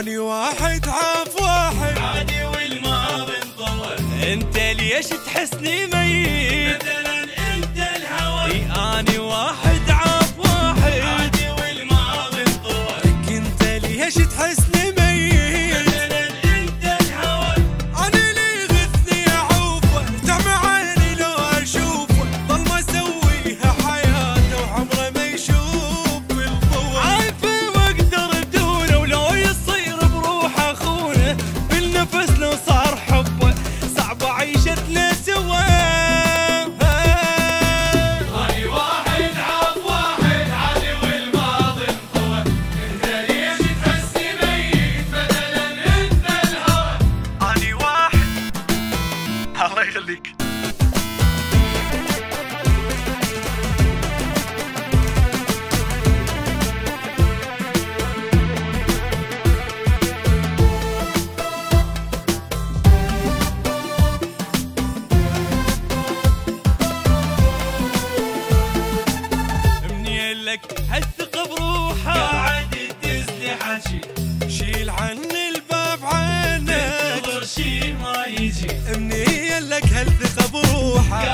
عني واحد عاف واحد. عادي والما بنطول. انت ليش تحسني ميت؟ مثلا انت الهوى. إيه، اني واحد. لك هالثقة بروحه قاعد تزني حكي شيل عن الباب عنك تنتظر شي ما يجي. منين لك هالثقة بروحه